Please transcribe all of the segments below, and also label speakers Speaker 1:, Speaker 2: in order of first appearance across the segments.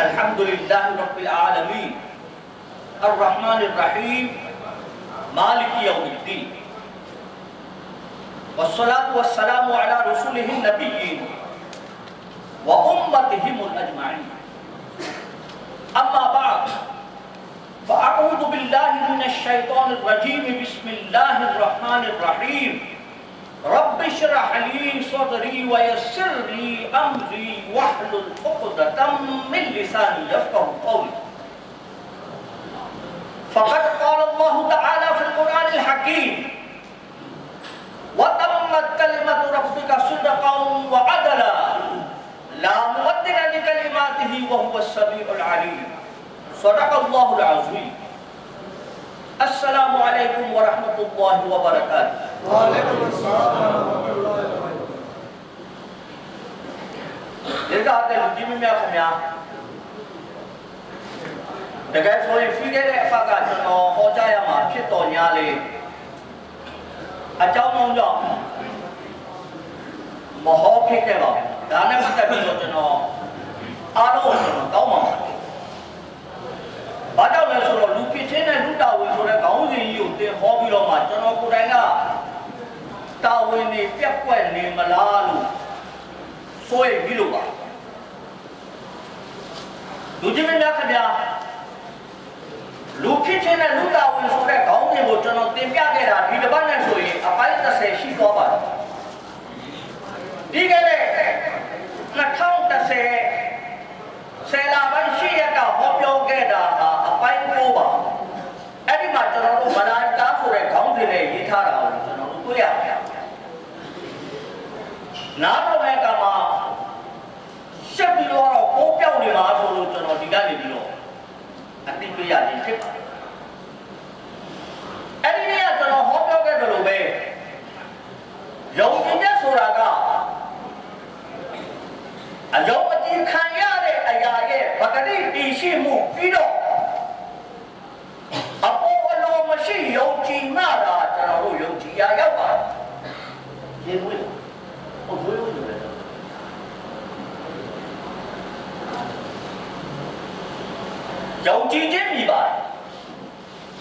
Speaker 1: الحمد لله رب العالمين الرحمن الرحيم مالك يوم الدين والصلاة والسلام على رسوله النبيين وأمتهم الأجمعين أما بعد فأعوذ بالله من الشيطان الرجيم بسم الله الرحمن الرحيم رب اشرح لي صدري ويسر لي أمري واحلل عقدة من لساني يفقه قولي. فقد قال الله تعالى في القرآن الحكيم وتمت كلمة ربك صدقا وعدلا لا مبدل لكلماته وهو السميع العليم. صدق الله العظيم. السلام عليكم ورحمة الله وبركاته. ။ဒီကတည်းကဒီမမြခင်ဗျာ။တကယ်ဆိုရင်ပြီးခဲ့တဲ့အပတ်ကကျွန်တော်ဟောကြားရမှာဖြစ်တော်ညာလေးအကြောင်းကြောင့်မဟောဖြစ်ခဲ့ပါဘူး။ဒါနဲ့ပတ်သက်ပြီးတော့ကျွန်တော်အားလုံးကျွန်တော်တောင်းပါမယ်။ဘာကြောင့်လဲဆိုတော့လူဖြစ်ချင်းနဲ့လူတာဝန်ဆိုတဲ့ခေါင်းစဉ်ကြီးကိုသင်ဟောပြီးတော့မှကျွန်တော်ကိုယ်တိုင်က တာဝန်တွေပြက်ကွက်နေမလားလို့ဆိုရင်ပြီးလို့ပါလူကြီးမင်းများခင်ဗျာလူဖြစ်ချင်းနဲ့လူတာဝန်ဆိုတဲ့ခေါင်းစဉ်ကိုကျွန်တော်တင်ပြခဲ့တာဒီတစ်ပတ်နဲ့ဆိုရင်အပိုင်း30ရှိသွားပါတယ်ဒီကနေ့2010ဆယ်လာပိုင်းရှိရကဟောပြောခဲ့တာဟာအပိုင်း9ပါအဲ့ဒီမှာကျွန်တော်တို့မလာတာဆိုတဲ့ခေါင်းစဉ်နဲ့ရေးထားတာကိုကျွန်တော်တို့တွေ့ရတယ် နားတော့မဲ့ကမှာရှက်ပြီးတော့ကိုးပြောက်နေမှာဆိုလို့ကျွန်တော်ဒီကနေပြီးတော့အသိပေးရတယ်ဖြစ်ပါတယ်အဲ့ဒီနေ့ကကျွန်တော်ဟောပြောခဲ့တယ်လို့ပဲယုံကြည်တဲ့ဆိုတာကအလုံးအကျဉ်းခံရတဲ့အရာရဲ့ပဂတိတည်ရှိမှုပြီးတော့အပေါ်အလုံးမရှိယုံကြည်မှသာကျွန်တော်တို့ယုံကြည်ရရောက်ပါတယ်။ဒီလိုဟု တ်လို့လို့လည်းယုံကြည်ခြင်းမိပါတယ်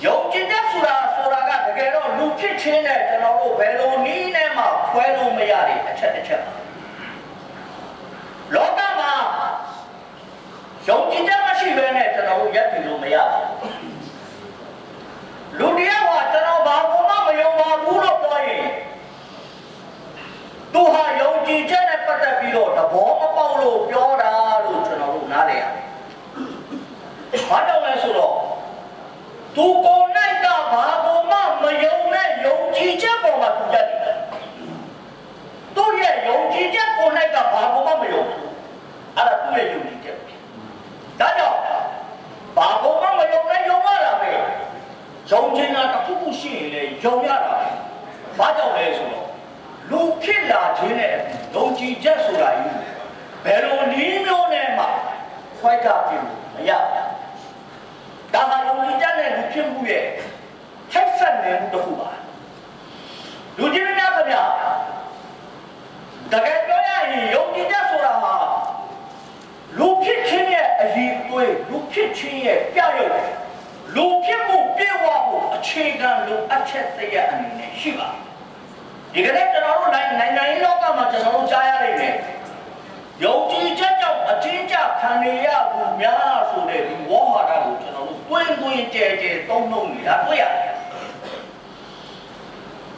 Speaker 1: ။ယုံကြည်တဲ့ဆိုတာဆိုတာကတကယ်တော့လူဖြစ်ခြင်းနဲ့ကျွန်တော်တို့ဘယ်လိုနည်းနဲ့မှခွဲလို့မရတဲ့အချက်တစ်ချက်ပါ။လောကမှာယုံကြည်ချက်မရှိဘဲနဲ့ကျွန်တော်တို့ရပ်တည်လို့မရဘူး။လူတယောက်ဟာကျွန်တော်ဘာမှမယုံပါဘူးလို့ပြောရင်သူဟာယုံကြည်ချက်နဲ့ပတ်သက်ပြီးတော့သဘောမပေါက်လို့ပြောတာလို့ကျွန်တော်တို့နားလည်ရတယ်။ဘာကြောင့်လဲဆိုတော့သူကိုယ်၌ကဘာမှမယုံနဲ့ယုံကြည်ချက်ပေါ်မှာသူရပ်တည်တယ်။သူ့ရဲ့ယုံကြည်ချက်ကိုယ်၌ကဘာမှမယုံဘူး။အဲ့ဒါသူ့ရဲ့ယုံကြည်ချက်ပဲ။ဒါကြောင့်ဘာမှမယုံနဲ့ယုံရတာပဲ။ယုံခြင်းကတစ်ခုခုရှိရင်လေယုံရတာပဲ။ဘာကြောင့်လဲဆိုတော့လူဖြစ်လာခြင်းနဲ့ယုံကြည်ချက်ဆိုတာကြီးဘယ်လိုနည်းမျိုးနဲ့မှခွဲခြားပြလို့မရဘူး။ဒါဟာယုံကြည်ချက်နဲ့လူဖြစ်မှုရဲ့ချက်ဆက်နေမှုတစ်ခုပါ။လူကြီးများခင်ဗျာတကယ်ပြောရရင်ယုံကြည်ချက်ဆိုတာဟာလူဖြစ်ခြင်းရဲ့အရေးအသွေးလူဖြစ်ခြင်းရဲ့ပြရုပ်လူဖြစ်မှုပြေဝမှုအခြေခံလိုအပ်ချက်တရအနေနဲ့ရှိပါတယ်။ဒီကနေ့ကျွန်တော်တို့နိုင်နိုင်နိုင်လောကမှာကျွန်တော်တို့ကြားရနိုင်တယ်။ယုံကြည်ချက်ကြောင့်အချင်းကြခံရရမှုများဆိုတဲ့ဒီဝေါဟာရကိုကျွန်တော်တို့ တွင်းတွင်းကြဲကြဲသုံးနှုတ်နေတာတွေ့ရတယ်။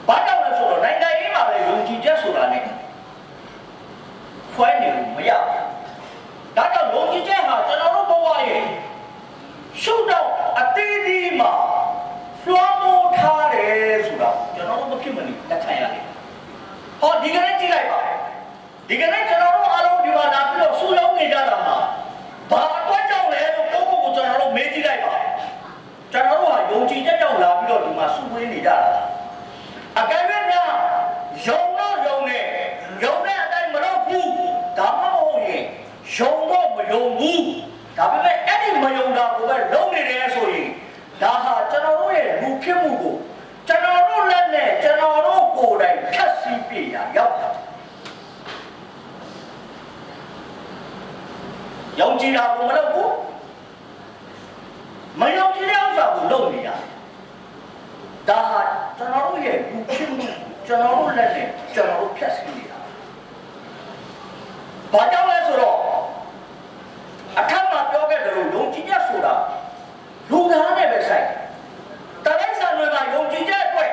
Speaker 1: ဘာကြောင့်လဲဆိုတော့နိုင်ငံရေးမှာလည်းယုံကြည်ချက်ဆိုတာနဲ့ခွဲနေလို့မရဘူး။ဒါကြောင့်ယုံကြည်ချက်ဟာကျွန်တော်တို့ဘဝရဲ့ရှုတော့အသေးသေးမှာလွှမ်းမိုးထားတယ်ဆိုတာကျွန်တော်တို့မဖြစ်မနေလက်ခံရတယ်။ဟောဒီကနေ့ကြည့်လိုက်ပါဒီကနေ့ကျွန်တော်တို့အားလုံးဒီမှာလာပြီးတော့ဆူလုံးနေကြတာမှာဘာအတွက်ကြောင့်လဲလို့ကိုယ့်ကိုယ်ကိုကျွန်တော်တို့မေးကြည့်လိုက်ပါ ကျွန်တော်တို့ဟာယုံကြည်ချက်ကြောင့်လာပြီးတော့ဒီမှာဆူဝေးနေကြတာအကယ်၍များယုံတော့ယုံနေယုံတဲ့အတိုင်းမလုပ်ဘူးဒါမှမဟုတ်ရင်ယုံတော့မယုံဘူးဒါပေမဲ့အဲ့ဒီမယုံတာကိုပဲလုံးနေတယ်ဆိုရင်ဒါဟာကျွန်တော်တို့ရဲ့လူဖြစ်မှုကိုကျွန်တော်တို့လက်နဲ့ကျွန်တော်တို့ကိုယ်တိုင်ဖြတ်စည်းပြရရောက်တာယုံကြည်တာကိုမလုပ်ဘူး မယုံကြည်တဲ့ဥစ္စာကိုလုပ်နေရတယ်ဒါဟာကျွန်တော်တို့ရဲ့ဘူးဖြစ်မှုကျွန်တော်တို့လက်နဲ့ကျွန်တော်တို့ဖြတ်စီနေတာဘာကြောင့်လဲဆိုတော့အထက်မှာပြောခဲ့တယ်လို့ယုံကြည်ချက်ဆိုတာလူသားနဲ့ပဲဆိုင်တရိုက်ဆန်တွေမှာယုံကြည်ချက်အတွက်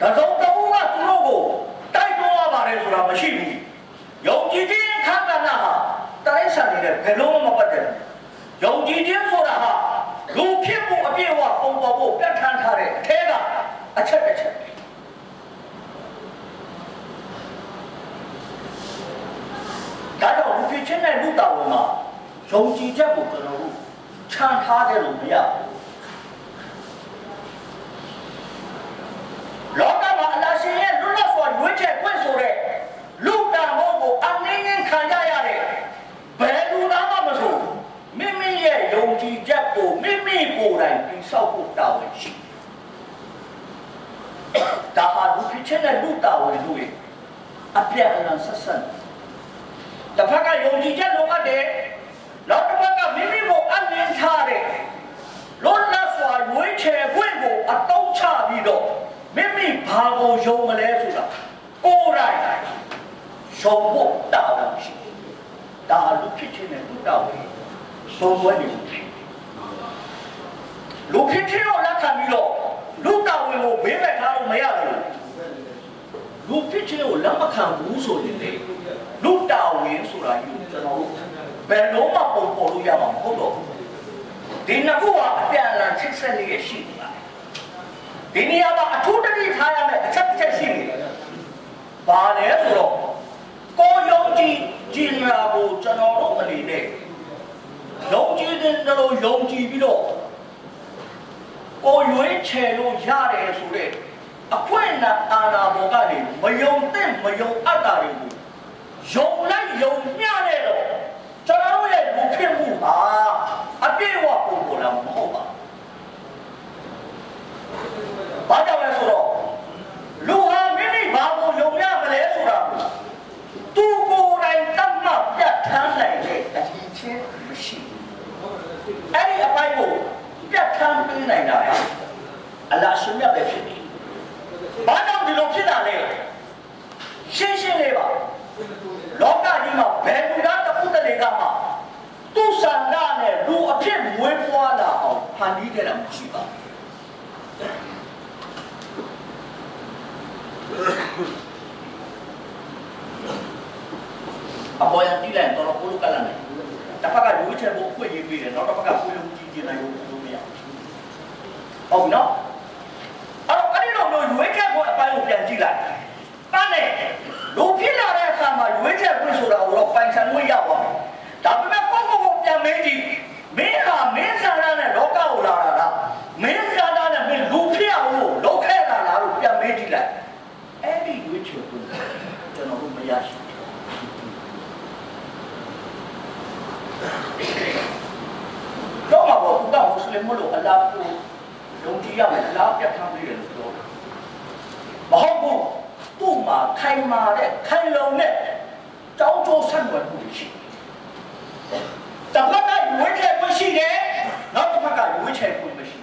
Speaker 1: တစုံတခုကသူတို့ကိုတိုက်တွန်းရပါတယ်ဆိုတာမရှိဘူးယုံကြည်ခြင်းခန္ဓာနာဟာတရိုက်ဆန်တွေနဲ့ဘယ်လုံးမပတ်သက်ဘူးယုံကြည်ခြင်းဆိုတာဟာ လူဖြစ်မှုအပြည့်အဝပုံပေါ်ဖို့ပြဋ္ဌာန်းထားတဲ့အထဲကအချက်တစ်ချက်ဒါကြောင့်လူဖြစ်ခြင်းနဲ့လူတော်ဝင်မှာယုံကြည်ချက်ကိုကျွန်တော်တို့ခြံထားတယ်လို့မရဘူးလောကမှာအလရှင်ရဲ့လွတ်လပ်စွာရွေးချယ်ခွင့်ဆိုတဲ့လူတန်ဖို့ကိုအနည်းငယ်ခံရရတဲ့ဘယ်လူသားမှမဆိုမိမိရဲ့ယုံကြည်ချက်ကိုမိမိကိုယ်တိုင်တည်ဆောက်ဖို့ တာဝန်ရှိတယ်ဒါဟာလူဖြစ်ခြင်းနဲ့လူတာဝန်တို့ရဲ့အပြည့်အစုံဆက်ဆက်တစ်ဖက်ကယုံကြည်ချက်လိုအပ်တယ်နောက်တစ်ဖက်ကမိမိကိုအမြင်ထားတဲ့လွတ်လပ်စွာရွေးချယ်ခွင့်ကိုအတုံးချပြီးတော့မိမိဘာကိုယုံမလဲဆိုတာကိုယ်တိုင်ယုံဖို့တာဝန်ရှိတယ်ဒါဟာလူဖြစ်ခြင်းနဲ့လူတာဝန်သုံးဝဲနေပြီလူဖြစ် ခြင်းကိုလက်ခံပြီးတော့လူတာဝန်ကိုဘေးမဲ့ထားလို့မရဘူးလူဖြစ်ခြင်းကိုလက်မခံဘူးဆိုရင်လေလူတာဝန်ဆိုတာယူကျွန်တော်တို့ဘယ်လုံးမှပုံပေါ်လို့ရမှာမဟုတ်တော့ဘူးဒီနှစ်ခုကအပြန်အလှန်ချစ်ဆက်နေရရှိနေတာဒီနေရာမှာအထူးတတိထားရမယ်အချက်တစ်ချက်ရှိနေတယ်ဘာလဲဆိုတော့ကိုယုံကြည်ကြည်လာဖို့ကျွန်တော်တို့အနေနဲ့ယုံကြည်တဲ့လိုယုံကြည်ပြီးတော့ ကိုရွေးချယ်လို့ရတယ်ဆိုတဲ့အခွင့်အနာအာနာဘောကနေမယုံတဲ့မယုံအပ်တာတွေကိုယုံလိုက်ယုံမျှတဲ့တော့ကျွန်တော်တို့ရဲ့လူဖြစ်မှုဟာအပြည့်အဝပုံပေါ်လာမဟုတ်ပါဘူးဘာကြောင့်လဲဆိုတော့လူဟာမိမိဘာကိုယုံရမလဲဆိုတာကိုသူကိုယ်တိုင်တတ်မှတ်ပြတ်ထမ်းနိုင်တဲ့အချင်းချင်းမရှိဘူးအဲ့ဒီအပိုင်းကို ပြတ်ထမ်းပေးနိုင်တာကအလရှင်မြတ်ပဲဖြစ်တယ်ဘာကြောင့်ဒီလိုဖြစ်တာလဲရှင်းရှင်းလေးပါလောကကြီးမှာဘယ်သူကတပုတ္တလေကမှသူ့ဆန္ဒနဲ့လူအဖြစ်မွေးဖွားလာအောင်ဖန်တီးခဲ့တာမရှိပါဘူးအပေါ်ရတိလိုက်တော့ကိုလိုကလာနေတစ်ဖက်ကရွေးချယ်ဖို့ခွင့်ရေးပေးတယ်နောက်တစ်ဖက်ကကိုလိုကြည့်ကြည့်နိုင်လို့မရ ဟုတ်ပြီနော်အဲ့တော့အဲ့ဒီလိုမျိုးရွေးချယ်ဖို့အပိုင်းကိုပြန်ကြည့်လိုက်တန်းနဲ့လူဖြစ်လာတဲ့အခါမှာရွေးချယ်ခွင့်ဆိုတာကိုတော့ပိုင်ဆိုင်လို့ရပါမယ်ဒါပေမဲ့ကိုယ့်ကိုယ်ကိုပြန်မေးကြည့်မင်းဟာမင်းဆန္ဒနဲ့လောကကိုလာတာလားမင်းဆန္ဒနဲ့မင်းလူဖြစ်အောင်လို့လုပ်ခဲ့တာလားလို့ပြန်မေးကြည့်လိုက်အဲ့ဒီရွေးချယ်ခွင့်ကျွန်တော်တို့မရရှိဘူးတော့မှာပေါ့ဘုရားမွတ်စလင်မလို့အလားကိုယုံကြည်ရမယ်အလားပြတ်ထမ်းပြီးတယ်လို့ပြောတယ်မဟုတ်ဘူးသူ့မှာခိုင်မာတဲ့ခိုင်လုံတဲ့တောင်းကြိုးဆက်ွယ်မှုရှိတယ်တစ်ဖက်ကရွေးချယ်ခွင့်ရှိတယ်နောက်တစ်ဖက်ကရွေးချယ်ခွင့်မရှိ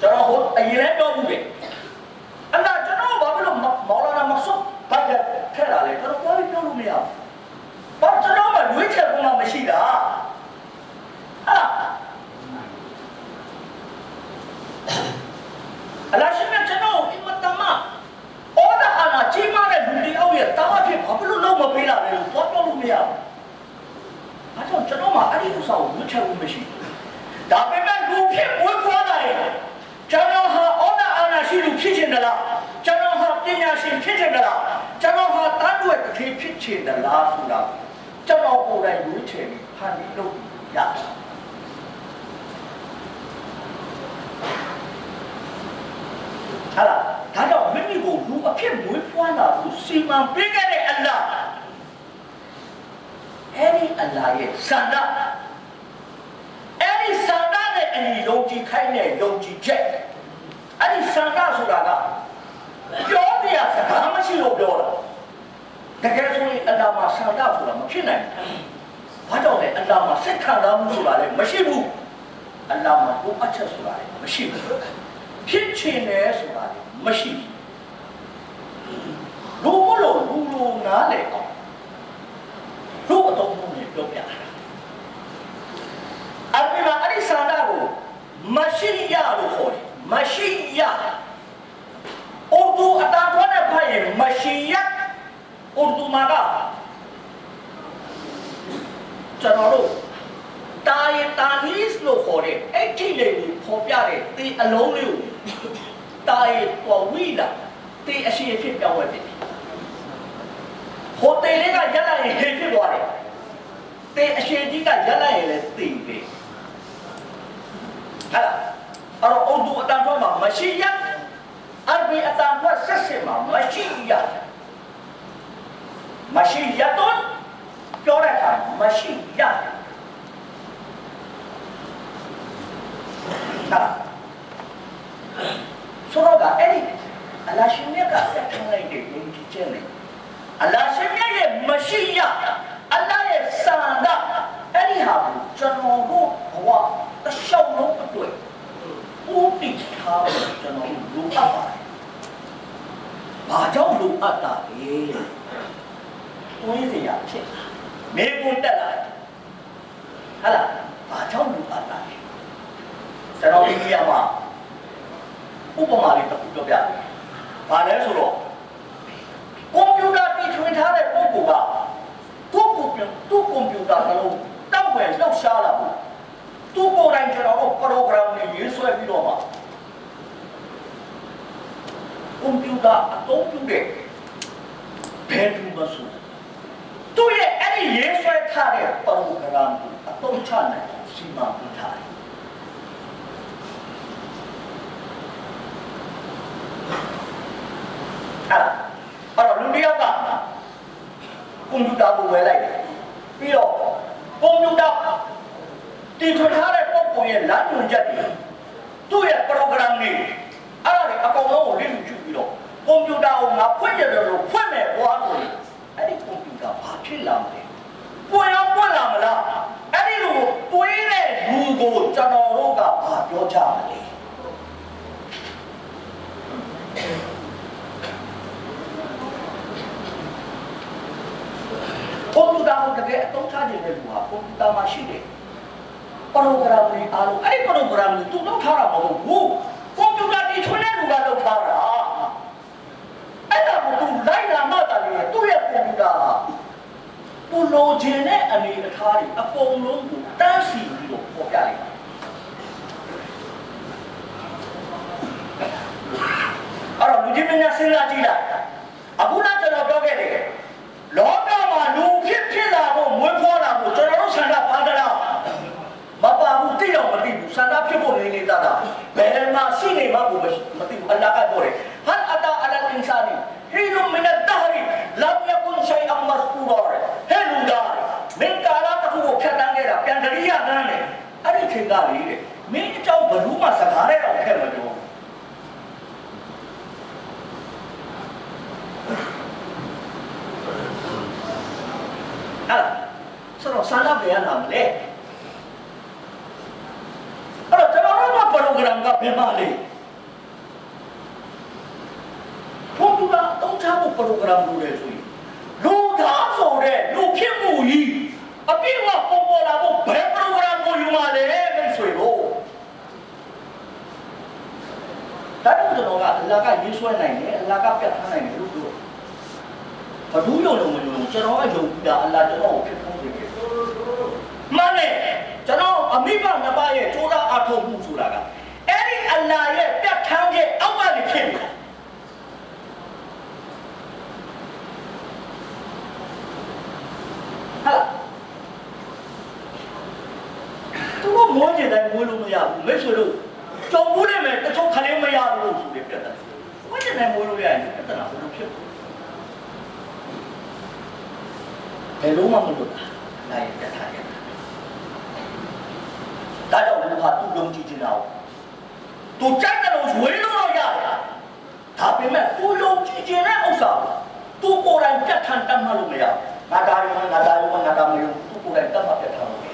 Speaker 1: ကျွန်တော်ဟိုအရင်လည်းပြောမှုတယ်အဲ့ဒါကျွန်တော်ဘာဖြစ်လို့မော်လာနာမဆုတ်ဘာကြထဲလာလဲကျွန်တော်ပြောလို့ပြောလို့မရဘူးဘာကျွန်တော်မှရွေးချယ်ခွင့်မှမရှိတာအဲ့အလားရှိမြတ်ကျွန်တော်အင်မတမအော်ဒါအနာကြီးမားတဲ့လူတယောက်ရဲ့တာမဖြစ်ဘာဖြစ်လို့လုံးမပေးလာလဲလို့သွားပြောလို့မရဘူး။အဲ့တော့ကျွန်တော်မှအဲ့ဒီဥစ္စာကိုမချဘူးမရှိဘူး။ဒါပေမဲ့လူဖြစ်ဝေးခွာလာရင်ကျွန်တော်ဟာအော်ဒါအနာရှိလူဖြစ်ချင်တယ်လား။ကျွန်တော်ဟာပညာရှင်ဖြစ်ချင်တယ်လား။ကျွန်တော်ဟာတန်းတွဲတစ်ထေဖြစ်ချင်တယ်လားဆိုတာကျွန်တော် ကိုယ်တိုင်ရွေးချယ်ပြီးဖန်ပြီးလုပ်ရတယ်။ဟာလားဒါကြောင့်မိမိကိုလူအဖြစ်မွေးဖွားလာဖို့စီမံပေးခဲ့တဲ့အလ္လာဟ်အဲ့ဒီအလ္လာဟ်ရဲ့စန္ဒအဲ့ဒီစန္ဒနဲ့အညီယုံကြည်ခိုင်းတဲ့ယုံကြည်ချက်အဲ့ဒီစန္ဒဆိုတာကပြောပြရစကားမရှိလို့ပြောတာတကယ်ဆိုရင်အလ္လာဟ်မှာစန္ဒဆိုတာမဖြစ်နိုင်ဘူး ဘာကြောင့်လဲအလ္လာဟ်မှာစိတ်ခံစားမှုဆိုတာလည်းမရှိဘူးအလ္လာဟ်မှာကိုယ်အချက်ဆိုတာလည်းမရှိဘူးဖြစ်ချင်တယ်ဆိုတာလည်းမရှိဘူးလူမလို့လူလူနားလေအောင်လူအတော်မှုနဲ့ပြောပြတာအပိမအရိစန္ဒကိုမရှိရလို့ခေါ်တယ်မရှိရအူဒူအတန်ထွက်တဲ့ဖတ်ရင်မရှိရအူဒူမှာက ကျွန်တော်တို့တာယတာနီစ်လို့ခေါ်တဲ့အဲ့ဒီလေကိုပေါ်ပြတဲ့ဒီအလုံးလေးကိုတာယပေါ်ဝီလာဒီအရှိအဖြစ်ပြောင်းဝဲတယ်ဟိုတယ်လေးကရက်လိုက်ရင်ဟင်ဖြစ်သွားတယ်ဒီအရှိကြီးကရက်လိုက်ရင်လည်းသိတယ်ဟာအဲ့တော့အုတ်တူအတန်ထွက်မှာမရှိရအရဘီအတန်ထွက်ဆက်စစ်မှာမရှိရမရှိရတော့ ပြောတဲ့အခါမရှိရဟာဆိုတော့ကအဲ့ဒီအလရှင်မြတ်ကပြတ်ထန်လိုက်တဲ့ယုံကြည်ချက်နဲ့အလရှင်မြတ်ရဲ့မရှိရအလ္လာဟ်ရဲ့စံကအဲ့ဒီဟာကိုကျွန်တော်တို့ဘဝတစ်လျှောက်လုံးအတွက်ဦးတည်ထားဖို့ကျွန်တော်တို့လိုအပ်ပါတယ်။ဘာကြောင့်လိုအပ်တာလဲ။ကိုင်းစရာဖြစ်လာ။ မေကွန်းတက်လာတယ်။ဟာလားဘာကြောင့်လိုအပ်တာလဲ။ကျွန်တော်ဒီနေရာမှာဥပမာလေးတစ်ခုပြောပြမယ်။ဘာလဲဆိုတော့ကွန်ပျူတာတီထွင်ထားတဲ့ပုံကသူ့ကွန်ပျူသူ့ကွန်ပျူတာကလုံးတောက်ွယ်လောက်ရှားလာဘူးသူ့ကိုယ်တိုင်ကျွန်တော်တို့ program တွေရေးဆွဲပြီးတော့မှကွန်ပျူတာအသုံးပြုတဲ့ဘယ်သူမှဆို သူရဲ့အဲ့ဒီရေးဆွဲထားတဲ့ program ကိုအသုံးချနိုင်အောင်စီမံပေးထားတယ်အဲ့အဲ့တော့လူတစ်ယောက်ကကွန်ပျူတာကိုဝယ်လိုက်တယ်ပြီးတော့ကွန်ပျူတာတီထွင်ထားတဲ့ပုံပုံရဲ့လမ်းညွှန်ချက်တွေသူ့ရဲ့ program တွေအဲ့ဒါတွေအကောင်လုံးကိုလေ့လူကျပြီးတော့ကွန်ပျူတာကိုငါဖွင့်ရတယ်လို့ဖွင့်မယ်ကွာဆိုရင်အဲ့ဒီ ကွန်ပျူတာဘာဖြစ်လာမလဲပွင့်ရောပွင့်လာမလားအဲ့ဒီလိုတွေးတဲ့လူကိုကျွန်တော်တို့ကဘာပြောကြမလဲကွန်ပျူတာကိုတကယ်အသုံးချခြင်းတဲ့လူဟာကွန်ပျူတာမှာရှိတယ်ပရိုဂရမ်လေးအားလုံးအဲ့ဒီပရိုဂရမ်ကိုသူလုပ်ထားတာမဟုတ်ဘူးကွန်ပျူတာတီထွင်တဲ့လူကလုပ်ထားတာ အဲ့ဒါကိုသူလိုက်လာမှတာလေသူ့ရဲ့ကွန်ပျူတာဟာသူလိုချင်တဲ့အနေအထားတွေအကုန်လုံးကိုတန်းစီပြီးတော့ပေါ်ပြလိုက်အဲ့တော့လူကြီးမင်းများစဉ်းစားကြည့်လိုက်အခုနကျွန်တော်ပြောခဲ့တယ်လောကမှာလူဖြစ်ဖြစ်လာဖို့မွေးဖွားလာဖို့ကျွန်တော်တို့ဆန္ဒပါဒလား မပါဘူးတိတော့မသိဘူးစန္ဒဖြစ်ဖို့နေနေတာတာဘယ်မှာရှိနေမှကိုမသိဘူးအလ္လာဟ်ကပြောတယ်ဟန်အတာအလအင်ဆာနီဟီနုမင်ဒဟရီလမ်ယကွန်ရှိုင်အမတ်ကူရာဟဲလူဒါမင်းကာလာတခုကိုဖြတ်တန်းခဲ့တာပြန်တရိယာနန်းတယ်အဲ့ဒီချိန်ကလေးတဲ့မင်းအကြောင်းဘလူးမှစကားရဲတော့ခဲ့မလို့အဲ့ဒါဆိုတော့ဆန္ဒပြန်ရမှာမလဲ အဲ့တော့ကျွန်တော်တို့က program ကဘယ်မှာလဲကွန်ပျူတာအသုံးချဖို့ program လုပ်တယ်ဆိုရင်လူသားဆိုတဲ့လူဖြစ်မှုကြီးအပြည့်အဝပေါ်ပေါ်လာဖို့ဘယ် program ကိုယူမှာလဲမိတ်ဆွေတို့ဒါတော့ကျွန်တော်ကအလ္လာဟ်ကရေးဆွဲနိုင်တယ်အလ္လာဟ်ကပြတ်ထားနိုင်တယ်လို့ပြောဘာလို့ယုံလို့မယုံလို့ကျွန်တော်ကယုံပြီးတာအလ္လာဟ်ကျွန်တော်ကိုဖြစ်ဖို့တယ်မှန်တယ်ကျွန်တော်အမိဘနှစ်ပါးရဲ့ကြိုးစားအထောက်မှုဆိုတာက အဲ့ဒီအလ္လာဟ်ရဲ့ပြတ်ထန်းရဲ့အောက်ကနေဖြစ်နေတာဟာသူကမွေးကြတယ်မွေးလို့မရဘူးမိတ်ဆွေတို့ကြုံဘူးနေမယ်တချို့ခလေးမရဘူးဆိုပြီးပြတ်တယ်မွေးကြတယ်မွေးလို့ရရင်ပြတ်တာဘယ်လိုဖြစ်ဘယ်လိုမှမလုပ်တာနိုင်ပြတ်ထားတယ်ဒါကြောင့်လည်းဟာသူယုံကြည်နေတာကို သူကြိုက်တယ်လို့ဝေးလို့တော့ရတယ်ဒါပေမဲ့သူယုံကြည်ခြင်းနဲ့ဥစ္စာသူကိုယ်တိုင်ပြတ်ထန်တတ်မှလို့မရငါဒါရုံငါဒါရုံငါဒါမျိုးသူကိုယ်တိုင်တတ်မှပြတ်ထန်လို့မရ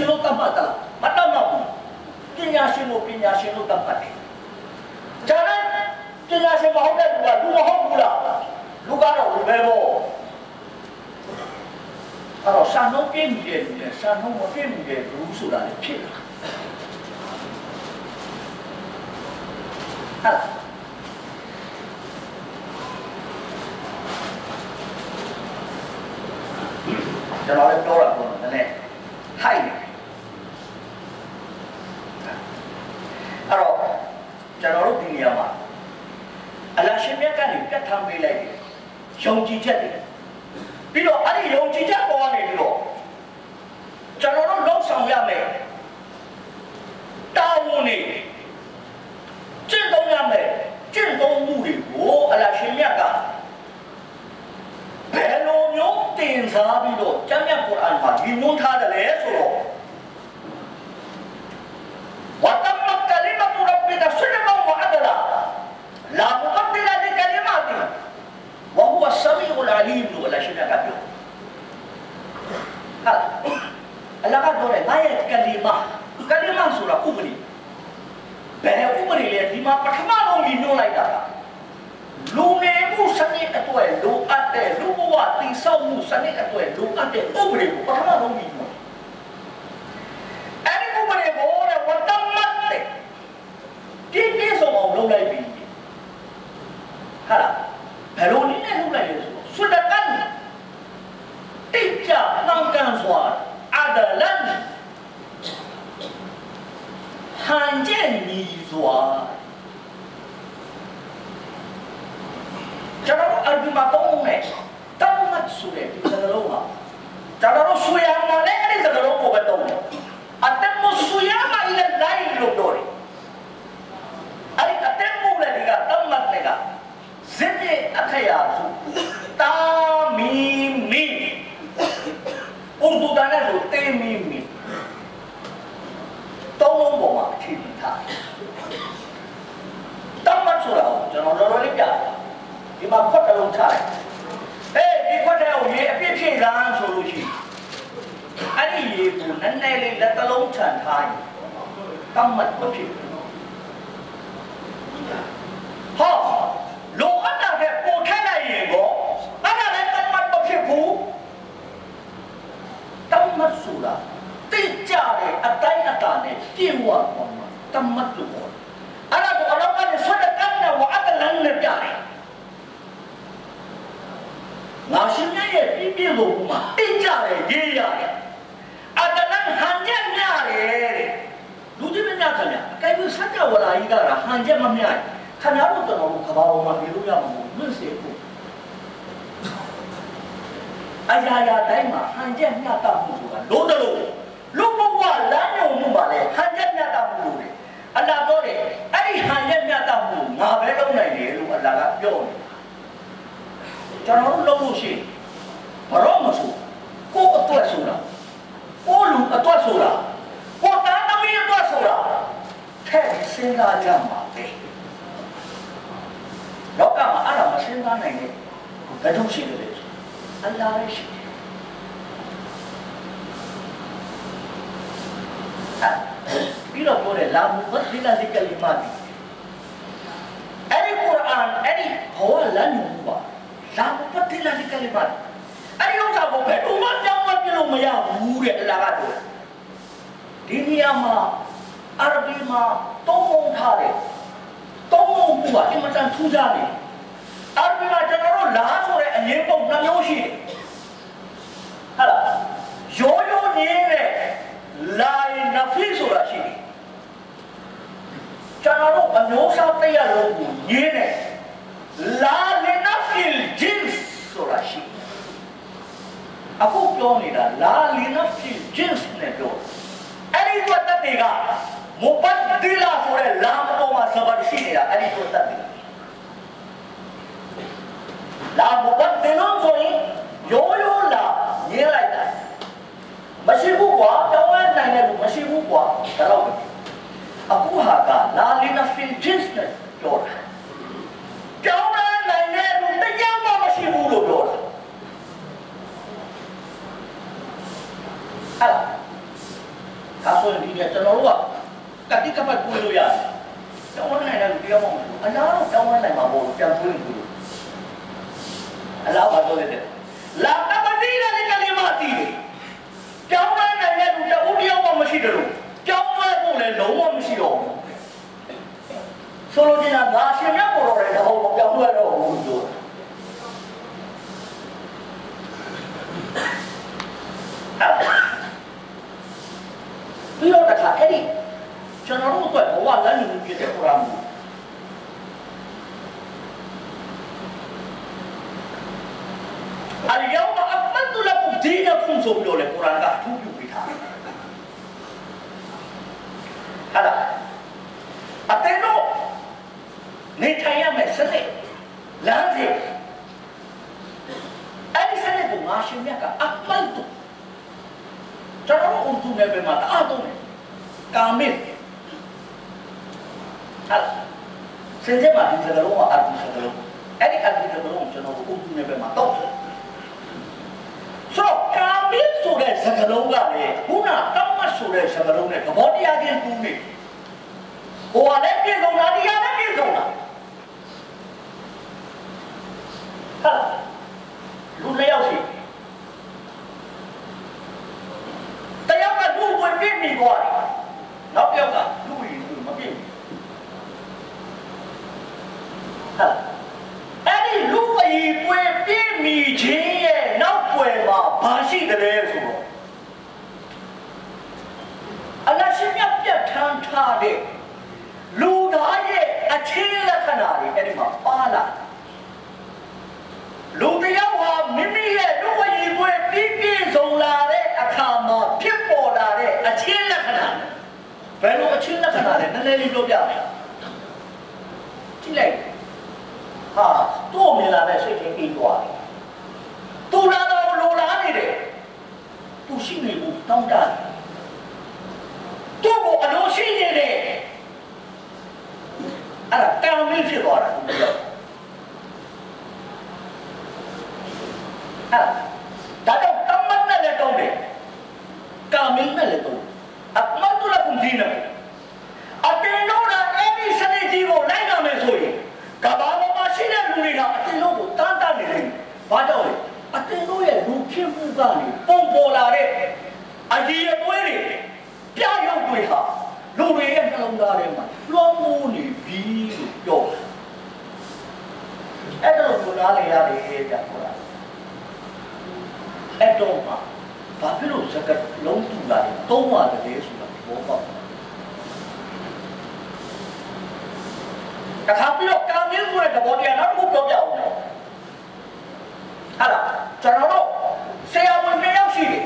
Speaker 1: ရှင်လို့တတ်ပတ်တာမတတ်တော့ဘူးပညာရှင်ကိုပညာရှင်လို့တတ်ပတ်တယ်ကျန်တဲ့ပညာရှင်မဟုတ်တဲ့လူကလူမဟုတ်ဘူးလားလူကတော့ဝိဘဲပေါ့အဲ့တော့စာနှုတ်ပြည့်မိတဲ့လူနဲ့စာနှုတ်မပြည့်မိတဲ့လူဆိုတာလည်းဖြစ်လာဟာကျွန်တော်လည်းပြောတာ ယုံကြည်ချက်တွေ မှာပထမဆုံးဒီပြောလိုက်တာကလူနေမှုစနစ်အတွက်လိုအပ်တဲ့လူဘဝတည်ဆောက်မှုစနစ်အတွက်လိုအပ်တဲ့ဥပဒေကိုပထမဆုံးဒီ там အာရဘီမှာသုံးပုံထားတယ်သုံးပုံကအင်မတန်ထူးခြားတယ်အာရဘီမှာကျွန်တော်တို့လာဆိုတဲ့အငင်းပုံနှမျိုးရှိတယ်ဟာလားရိုးရိုးနေတဲ့လာနဖီဆိုတာရှိတယ်ကျွန်တော်တို့အမျိုးစားတရလုံးကိုညင်းတယ်လာလနဖီဂျင်းဆိုတာရှိတယ်အခုပြောနေတာလာလနဖီဂျင်းနဲ့ပြောအဲ့ဒီကတတ်တွေက မဘတ်ဒီလာဆိုတဲ့လာမပေါ်မှာစဘာရှိနေတာအဲ့ဒီကတတ်တွေလာမဘတ်ဒီလုံးဆိုရင်ရိုးရိုးလာညင်းလိုက်တာမရှိဘူးကွာတောင်းရနိုင်တယ်လို့မရှိဘူးကွာဒါတော့အခုဟာကလာလီနာဖင်ဂျင်းစ်နဲ့ပြောတာတောင်းရနိုင်တယ်လို့တရားမှမရှိဘူးလို့ပြောတာအဲ့ဒါဆိုရင်ဒီကကျွန်တော်တို့က ကတိကပတ်ကိုလို့ရတယ်တောင်းရနိုင်တယ်လို့တရားမှမရှိဘူးအလားတော့တောင်းရနိုင်မှာမဟုတ်ဘူးပြန်ကိုလို့အလားပါတော့လေလာတမဒီရတဲ့ကလေးမတီးတယ်ကြောင်းဝဲနိုင်တဲ့လူတဦးတယောက်မှမရှိတယ်လို့ကြောင်းဝဲဖို့လည်းလုံးဝမရှိတော့ဘူးဆိုလိုချင်တာငါရှင်မြတ်ပေါ်တော်တယ်တော့မပြောင်းလဲတော့ဘူးလို့ပြီးတော့တခါအဲ့ဒီကျွန်တော်တို့ကဘဝ လမ်းညွှန်ပြတဲ့ကုရ်အာန် မ်းထားတဲ့လူသားရဲ့အချင်းလက္ခဏာတွေအဲ့ဒီမှာပါလာလူတယောက်ဟာမိမိရဲ့လူဝရီပွဲပြည့်ပြည့်စုံလာတဲ့အခါမှာဖြစ်ပေါ်လာတဲ့အချင်းလက္ခဏာဘယ်လိုအချင်းလက္ခဏာလဲနည်းနည်းလေးပြောပြမယ်ကြည့်လိုက်ဟာတို့မြင်လာတဲ့စိတ်ချင်းပြီးသွားတယ်သူလာတော့လိုလားနေတယ်သူရှိနေဘူးတောင်းတတယ် သူ့ကိုအလိုရှိနေတယ်အဲ့ဒါတောင်းမင်းဖြစ်သွားတာသူပြောအဲ့ဒါတော့တမန်နဲ့လည်းတောင်းတယ်ကာမင်းနဲ့လည်းတောင်းအမတ်တူလာကုဒီနာအတင်းတော့အဲ့ဒီစနေကြီးကိုလိုက်နာမယ်ဆိုရင်ကဘာပေါ်မှာရှိတဲ့လူတွေကအတင်းလို့ကိုတန်းတန်းနေတယ်ဘာကြောင့်လဲအတင်းတို့ရဲ့လူဖြစ်မှုကနေပုံပေါ်လာတဲ့အကြီးအပွေးတွေ ပြရုပ်တွေဟာလူတွေရဲ့နှလုံးသားထဲမှာလွှမ်းမိုးနေပြီလို့ပြောတယ်အဲ့တော့ကိုနားလေရတယ်ကြပါလားအဲ့တော့မှဘာဖြစ်လို့စကလုံးတူလာတယ်သုံးပါတယ်ဆိုတာဘောပေါက်တခါပြီးတော့ကာမင်းဆိုတဲ့သဘောတရားနောက်တစ်ခုပြောပြအောင်နော်ဟာလားကျွန်တော်တို့ဆရာဝန်နှစ်ယောက်ရှိတယ်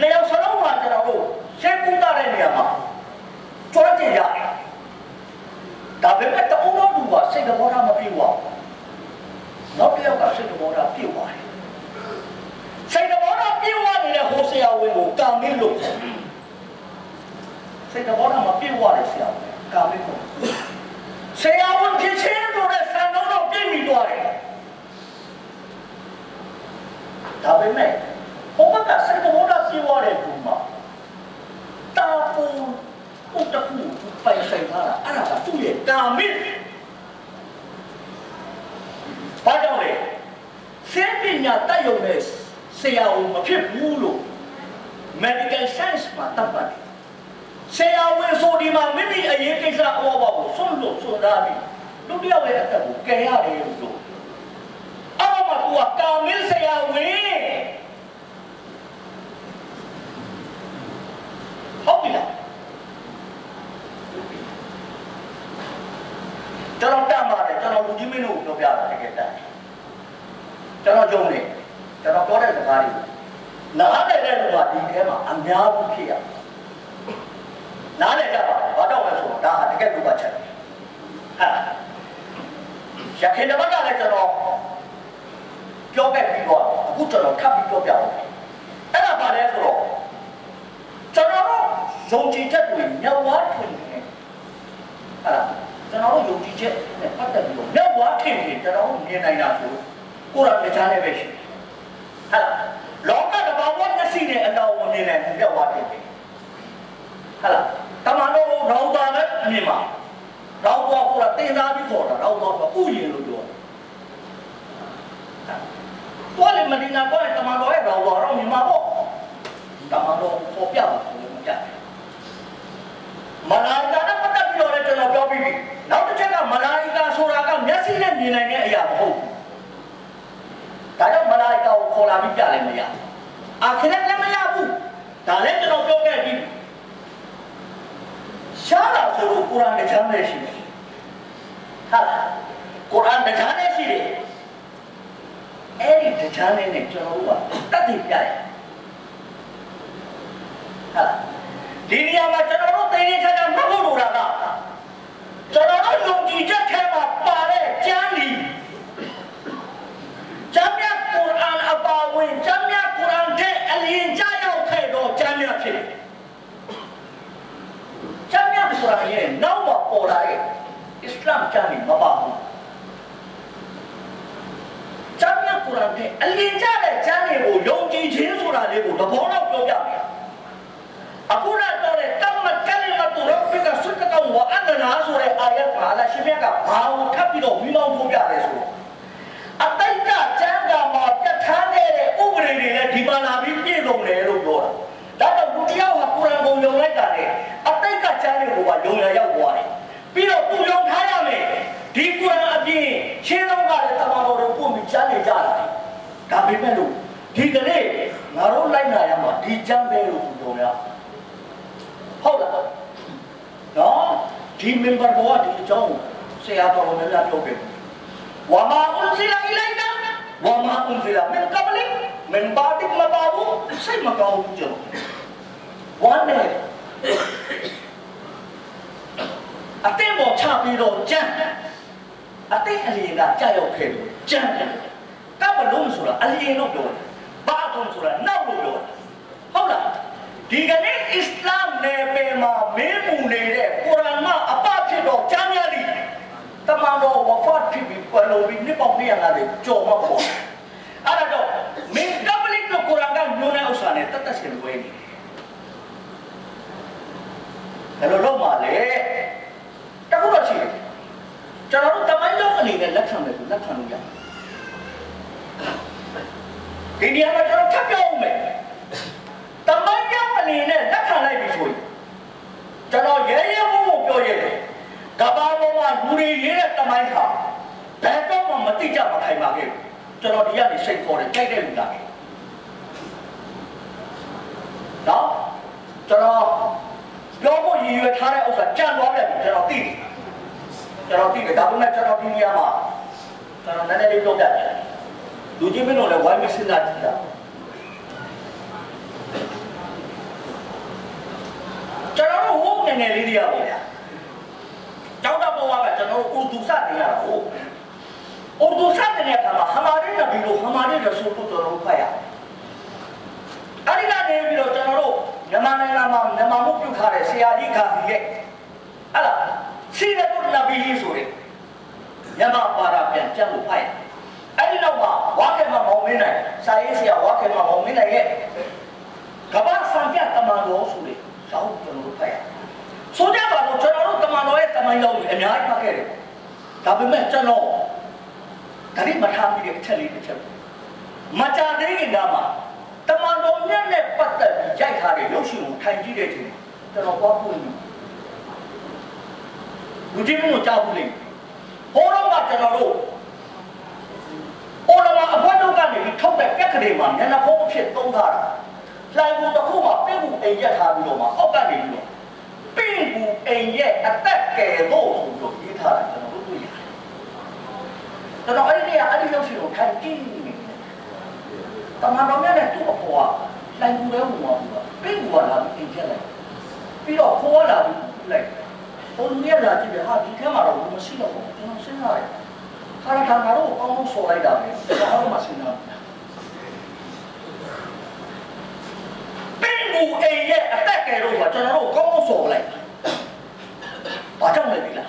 Speaker 1: နှစ်ယောက်စလုံးမှာကျွန်တော် တို့ရှင်းကူးတဲ့နေရာမှာကျွမ်းကျင်ရတယ်ဒါပေမဲ့တအုံးတော်သူကစိတ်တော်ထားမပြေဘူးနောက်တစ်ယောက်ကစိတ်တော်ထားပြေသွားတယ်စိတ်တော်ထားပြေသွားနေတဲ့ဟိုဆရာဝန်ကိုကာမင်းလို့စိတ်တော်ထားမပြေသွားတဲ့ဆရာဝန်ကာမင်းကိုဆရာဝန်ဖြစ်ချင်းဆိုတဲ့ဆန်တော်တော့ပြည့်မိသွားတယ်ဒါပေမဲ့ဘုဘကစိတ်တော်တော်ပြေဝတဲ့ပုံမှာ တာပူဥတခုပိုင်ဆိုင်ထားတာအဲ့ဒါကသူ့ရဲ့ကာမိဘာကြောင့်လဲစေပညာတတ်ရုံနဲ့ဆရာဝန်မဖြစ်ဘူးလို့ medical science မှာတတ်ပါတယ်ဆရာဝန်ဆိုဒီမှာမိမိအရေးကိစ္စအဝဘကိုဆွလို့ဆွသားပြီးလူတယောက်ရဲ့အသက်ကိုကယ်ရတယ်လို့အောက်မှာသူကကာမင်းဆရာဝန် ဟုတ်ပြီလားကျွန်တော်တတ်ပါတယ်ကျွန်တော်လူကြီးမင်းတို့ကိုပြောပြတာတကယ်တတ်ကျွန်တော်ကြုံနေကျွန်တော်ပြောတဲ့စကားတွေနားလည်တဲ့လူကဒီထဲမှာအများကြီးဖြစ်ရနားလည်ကြပါဘာတော့လဲဆိုတော့ဒါတကယ်လူကချက်ဟာရခင်တပတ်ကလည်းကျွန်တော်ပြောခဲ့ပြီးတော့အခုကျွန်တော်ထပ်ပြီးပြောပြအောင်အဲ့ဒါပါလဲဆိုတော့ကျွန်တော်တို့ ယုံကြည်ချက်တွေမြောက်ဝါထွင်နေတယ်ဟာကျွန်တော်တို့ယုံကြည်ချက်နဲ့ပတ်သက်ပြီးတော့မြောက်ဝါထင်တယ်ကျွန်တော်တို့မြင်နိုင်တာဆိုကိုယ်ရတရားနဲ့ပဲရှိဟာလောကတဘာဝမျက်စိနဲ့အတော်ဝင်နေတယ်မြောက်ဝါထင်တယ်ဟာတမန်တော်ရောင်းတာနဲ့မြင်ပါရောင်းတော့ကိုယ်ကတင်စားပြီးခေါ်တာရောင်းတော့ဥယျာဉ်လို့ပြောတယ်တော်လေမဒီနာတော့တမန်တော်ရဲ့ရောင်းတော့မြင်မှာပေါ့တမန်တော်ပေါ်ပြပါဆိုလို့မပြ မလာကာနဲ့ပတ်သက်ပြီးတော့လည်းကျွန်တော်ပြောပြီးပြီနောက်တစ်ချက်ကမလာကာဆိုတာကမျက်စိနဲ့မြင်နိုင်တဲ့အရာမဟုတ်ဘူးဒါကြောင့်မလာကာကိုခေါ်လာပြီးပြလည်းမရအခရက်လည်းမရဘူးဒါလည်းကျွန်တော်ပြောခဲ့ပြီးရှားတာဆိုလို့ကုရ်အာန်တရားနဲ့ရှိတယ်ဟာကုရ်အာန်တရားနဲ့ရှိတယ်အဲ့ဒီတရားနဲ့ကျွန်တော်တို့ကတတ်သိပြရတယ်ဟာဒီနေရာမှာကျွန်တော်တို့သိနေချာချာမှတ်ဖို့လိုတာကကျွန်တော်တို့ယုံကြည်ချက်ထဲမှာပါတဲ့ကျမ်းလီကျမ်းမြတ်ကုရ်အာန်အပါဝင်ကျမ်းမြတ်ကုရ်အာန်တဲ့အလင်းကြရောက်ခဲ့တော့ကျမ်းမြတ်ဖြစ်တယ်ကျမ်းမြတ်ဆိုတာရဲ့နောက်မှာပေါ်လာရဲ့အစ္စလာမ်ကျမ်းလီမပါဘူးကျမ်းမြတ်ကုရ်အာန်တဲ့အလင်းကြတဲ့ကျမ်းလီကိုယုံကြည်ခြင်းဆိုတာလေးကိုသဘောတော့ပြောပြမယ်အခုနတော့တဲ့တမ္မကလိမတုရဘိကဆွတ်ကောဝအဒနာဆိုတဲ့အာယတ်မှာအလရှိမြတ်ကဘာကိုထပ်ပြီးတော့မိမောင်းထုတ်ပြတယ်ဆိုတော့အတိတ်ကကျမ်းဂန်မှာပြဋ္ဌာန်းခဲ့တဲ့ဥပဒေတွေလည်းဒီမှာလာပြီးပြည့်စုံတယ်လို့ပြောတာဒါတော့လူတစ်ယောက်ဟာကုရ်အာန်ကိုယုံလိုက်တာလေအတိတ်ကကျမ်းတွေကိုကယုံရရောက်သွားတယ်ပြီးတော့သူယုံထားရမယ်ဒီကုရ်အာန်အပြင်ရှင်းလုံးကလည်းတမန်တော်တို့ပို့ပြီးကျမ်းနေကြတာဒါပေမဲ့လို့ဒီကနေ့ငါတို့လိုက်နာရမှာဒီကျမ်းပဲလို့ပြောရဟုတ်လားနော်ဒီမင်ဘာဘောဒီအကြောင်းဆရာတော်များများပြောခဲ့ဝါမာအွန်ဇီလာအီလိုင်ကာဝါမာအွန်ဇီလာမင်ကဘလီမင်ဘာတိမဘာဘူးစိတ်မကောင်းဘူးကျွန်တော်ဝမ်းနေအတဲ့ပေါ်ချပြီးတော့ကြမ်းအတဲ့အလီကကြာရောက်ခဲ့လို့ကြမ်းကဘလုံးဆိုတာ အလီလို့ပြောတယ်ဘာတုံးဆိုတာနောက်လို့ပြောတယ်ဟုတ်လားဒီကနေ့အစ္စလာမ်နယ်ပယ်မှာမင်းမူနေတဲ့ကုရ်အာန်မှာအပဖြစ်တော့ကျမ်းရည်တမန်တော်ဝဖတ်ဖြစ်ပြီးပေါ်လို့ပြီးနှစ်ပေါင်း250ကျော်မှာပေါ့အဲ့ဒါတော့မင်းကပလစ်ကိုကုရ်အာန်ကညွှန်တဲ့ဥစ္စာနဲ့တတ်တတ်ရှင်ဝဲနေတယ်ဘယ်လိုလုပ်မှာလဲတခုတော့ရှိတယ်ကျွန်တော်တို့တမန်တော်အနေနဲ့လက်ခံမယ်ဆိုလက်ခံလို့ရတယ် ဒီနေရာမှာကျွန်တော်ထပ်ပြောဦးမယ်တမန်တော်အနေနဲ့လက်ခံလိုက်ပြီဆိုရင်ကျွန်တော်ရဲရဲဝုံဝုံပြောရတယ်ကဘာပေါ်မှာလူတွေရေးတဲ့တမိုင်းဟာဘယ်တော့မှမတိကျမခိုင်ပါခဲ့ဘူးကျွန်တော်ဒီကနေစိတ်ပေါ်တယ်ကြိုက်တဲ့လူလာတယ်နော်ကျွန်တော်ပြောဖို့ရည်ရွယ်ထားတဲ့ဥစ္စာကြံသွားပြန်ပြီကျွန်တော်သိတယ်ကျွန်တော်သိတယ်ဒါပေမဲ့ကျွန်တော်ဒီနေရာမှာကျွန်တော်နည်းနည်းလေးပြောပြတယ် လူကြီးမင်းတို့လည်းဝိုင်းမစင်တာကြည့်တာကျွန်တော်တို့ဟိုငယ်ငယ်လေးတွေကပေါ့ဗျာကျောင်းတော်ဘဝကကျွန်တော်တို့ဥဒုစနေရတာဟုတ်ဥဒုစနေတဲ့အခါမှာဟမာရိနဘီလိုဟမာရိရဆူလို့ကျွန်တော်တို့ဖတ်ရတယ်အဲ့ဒီကနေပြီးတော့ကျွန်တော်တို့မြန်မာနိုင်ငံမှာမြန်မာမှုပြုထားတဲ့ဆရာကြီးခါစီရဲ့ဟဲ့လားစီရတ်နဘီဆိုတဲ့မြန်မာပါရာပြန်ကျမ်းကိုဖတ်ရ အဲ့ဒီတော့မှဝါကေမမောင်မင်းနိုင်စာရေးဆရာဝါကေမမောင်မင်းနိုင်ရဲ့ကမ္ဘာစံပြတမန်တော်ဆိုလေကျောင်းကျွန်တော်တို့ဖတ်ရဆိုကြပါတော့ကျွန်တော်တို့တမန်တော်ရဲ့တမန်တော်ကြီးအများကြီးဖတ်ခဲ့တယ်ဒါပေမဲ့ကျွန်တော်ဒါလေးမထားမိတဲ့အချက်လေးတစ်ချက်မကြသေးခင်ကမှတမန်တော်မြတ်နဲ့ပတ်သက်ပြီးရိုက်ထားတဲ့ရုပ်ရှင်ကိုထိုင်ကြည့်တဲ့ချိန်ကျွန်တော်သွားပွင့်ပြီလူကြီးမင်းကိုကြားဘူးလေဟိုတော့ကကျွန်တော်တို့ အိုလမအဘတ်တို့ကနေပြီးထုတ်တဲ့ပြက်ကလေးမှာမျက်နှာဖုံးအဖြစ်သုံးထားတာလှိုင်ကူတစ်ခုမှာပြင့်ကူအိမ်ရက်ထားပြီးတော့မှအောက်ကနေပြီးတော့ပြင့်ကူအိမ်ရက်အသက်ကယ်ဖို့ဆိုပြီးတော့ရေးထားတာကျွန်တော်တို့တွေ့ရတယ်ကျွန်တော်အဲ့ဒီကအဲ့ဒီရုပ်ရှင်ကိုထိုင်ကြည့်နေတယ်တမန်တော်မြတ်နဲ့သူ့အဖေကလှိုင်ကူထဲဝင်သွားပြီးတော့ပြင့်ကူကလာပြီးအိမ်ရက်လိုက်ပြီးတော့ဖိုးလာပြီးလိုက်ဘုံမြတ်လာကြည့်တယ်ဟာဒီထဲမှာတော့ဘူးမရှိတော့ဘူးကျွန်တော်စဉ်းစားတယ် ခါရထာငါတို့အကောင်းဆုံးဆော်လိုက်တာပဲကျွန်တော်တော့မစဉ်းစားဘူးပင်မူအိမ်ရဲ့အသက်ကယ်လို့ဆိုတာကျွန်တော်တို့ကောင်းကောင်းဆော်လိုက်။ဘာကြောင့်လဲဒီလား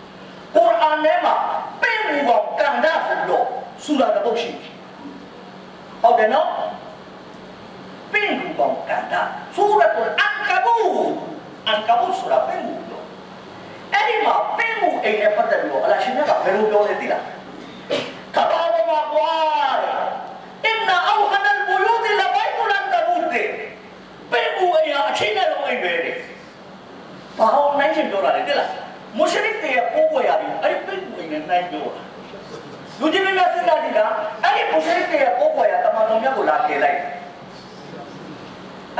Speaker 1: ။ကုရ်အာန်ထဲမှာပင်မူကောင်ကန္ဒဆိုပြီးတော့ဆူလာတစ်ပုဒ်ရှိတယ်။ဟုတ်တယ်နော်။ပင်မူကောင်ကန္ဒဆူရတ်အန်ကဘူအန်ကဘူဆိုတာပင်မူလို့ အဲ့ဒီမှာပင်မှုအိမ်နဲ့ပတ်သက်ပြီးတော့အလရှင်မြတ်ကဘယ်လိုပြောလဲသိလားကဘာဘာဘာကွာအင်နာအောဟနလ်ဘူလူဒ်လဘိုက်လန်တဘူဒ်ပင်မှုအိမ်ဟာအချိန်နဲ့လုံးအိမ်ပဲတဲ့ဘာဟောနိုင်ရှင်ပြောတာလဲသိလားမုရှရစ်တွေပိုးပွေရတယ်အဲ့ဒီပင်မှုအိမ်နဲ့နိုင်ပြောတာလူကြီးမင်းများစဉ်းစားကြည့်လားအဲ့ဒီမုရှရစ်တွေပိုးပွေရတမန်တော်မြတ်ကိုလာခေလိုက်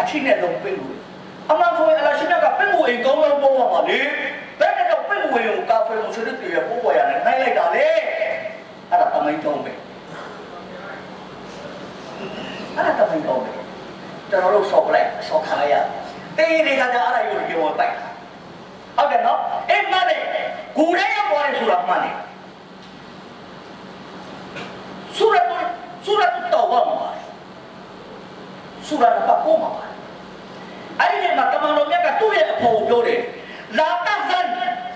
Speaker 1: အချိန်နဲ့လုံးပင်မှုအမှန်ဆိုရင်အလရှင်မြတ်ကပင်မှုအိမ်ကောင်းကောင်းပေါ်ပါလေ ဘယ်နဲ့တော့ပင်မူအိမ်ကိုကာဖေမုရှရစ်တွေရဲ့ပိုးပွဲရတယ်နိုင်လိုက်တာလေ။အဲ့ဒါတမိုင်းတောင်းပဲ။အဲ့ဒါတမိုင်းတောင်းပဲ။ကျွန်တော်တို့ဆော့ပလိုက်ဆော့ခါရတေးတွေကကြအဲ့ဒါယူပြောပိုက်ဟုတ်တယ်နော်အဲ့မှန်တယ်ကိုယ်ရဲ့ပေါ်တယ်ဆိုတာမှန်တယ်ဆူရတ်ဆူရတ်တော့ဘာမှာဆူရတ်ကပေါ်မှာအဲ့ဒီမှာတမန်တော်မြတ်ကသူ့ရဲ့အဖို့ပြောတယ် လာတဇန်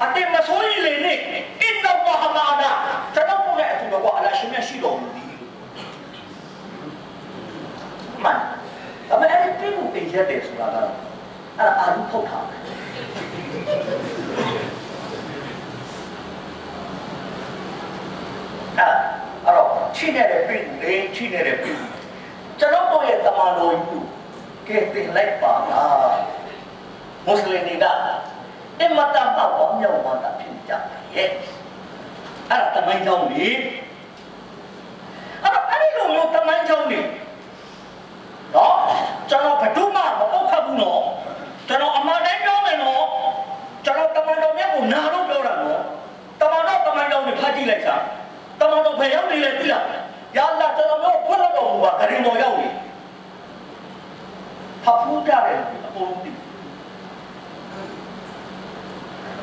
Speaker 1: အတေမဆိုးရီလေနဲ့အင်နောဝဟာမာဒါကျွန်တော်တို့ရဲ့အထူးကအလရှင်မြတ်ရှိတော်မူသည်မှန်ဒါပေမဲ့အဲ့ဒီပြိကိုအိမ်ရက်တယ်ဆိုတာကတော့အဲ့ဒါအာလူဖုတ်ထားတယ်အဲ့အဲ့တော့ချိနေတဲ့ပြိကိုလေချိနေတဲ့ပြိကိုကျွန်တော်တို့ရဲ့တမန်တော်ကြီးကဲတင်လိုက်ပါလားမွတ်စလင်တွေက အင်မတန်ပေါ့ဘောမြောက်မှတာဖြစ်ကြတယ်ရဲ့အဲ့ဒါတမန်ကြောင့်လေအဲ့တော့အဲ့ဒီလိုမျိုးတမန်ကြောင့်နေနော်ကျွန်တော်ဘယ်သူမှမပုတ်ခတ်ဘူးနော်ကျွန်တော်အမှန်တိုင်းပြောမယ်နော်ကျွန်တော်တမန်တော်မြတ်ကိုနာလို့ပြောတာနော်တမန်တော်တမန်တော်ကိုဖတ်ကြည့်လိုက်စားတမန်တော်ဘယ်ရောက်နေလဲသိလားယာအလ္လာဟ်ကျွန်တော်မျိုးဖွင့်လို့တော်မူပါဂရင်တော်ရောက်နေဖတ်ဖူးကြတယ်အကုန်လုံးသိ